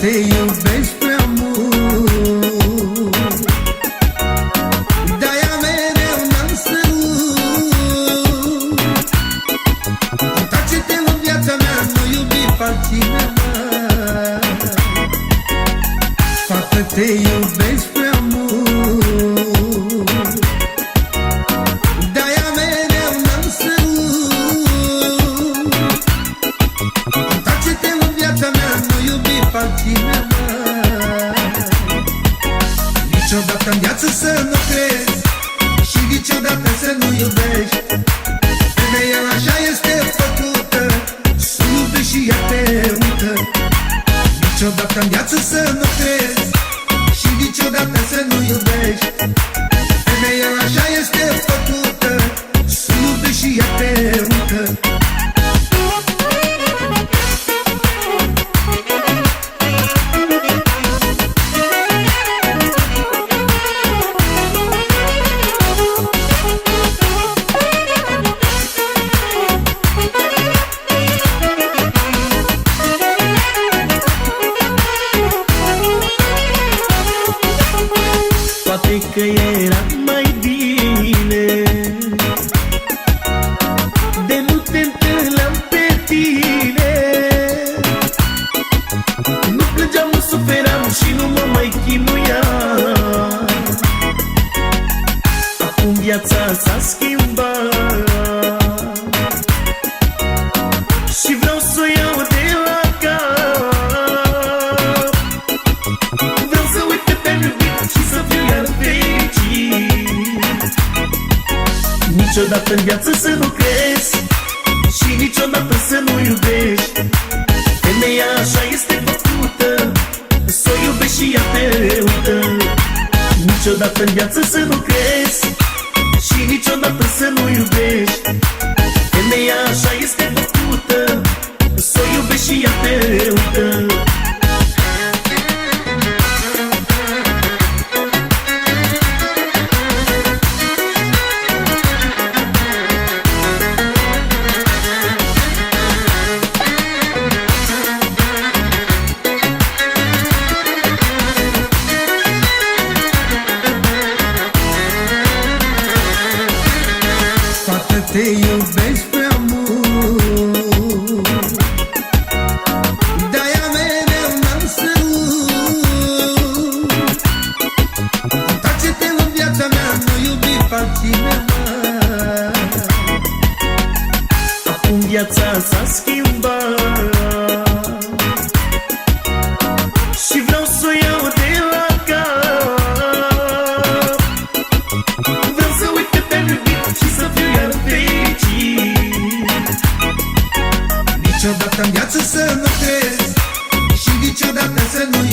te iubesc prea mult. De-aia mereu n-am să Întoarce-te în viața mea, nu iubi pe altcineva. Fată, te iubesc Niciodată în viață să nu crezi Și niciodată să nu iubești Femeia așa este făcută. Să iubești și ea te uită. Niciodată în viață să nu crezi Și niciodată să nu iubești Femeia așa este făcută Poate că era mai bine. De nu te întâlneam pe tine. Nu plângeam, nu suferam și nu mă mai chinuiam. Acum viața s-a schimbat Niciodată în viață să nu crezi Și niciodată să nu iubești. Femeia așa este făcută Să o iubești și ea te uită Niciodată în viață să nu crezi Și niciodată să nu iubești. Femeia așa este făcută Să o iubești și ea te uită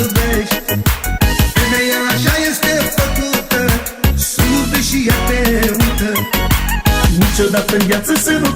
iubești. Femeia așa este făcută Să iubești și ea te uită. Niciodată în viață să nu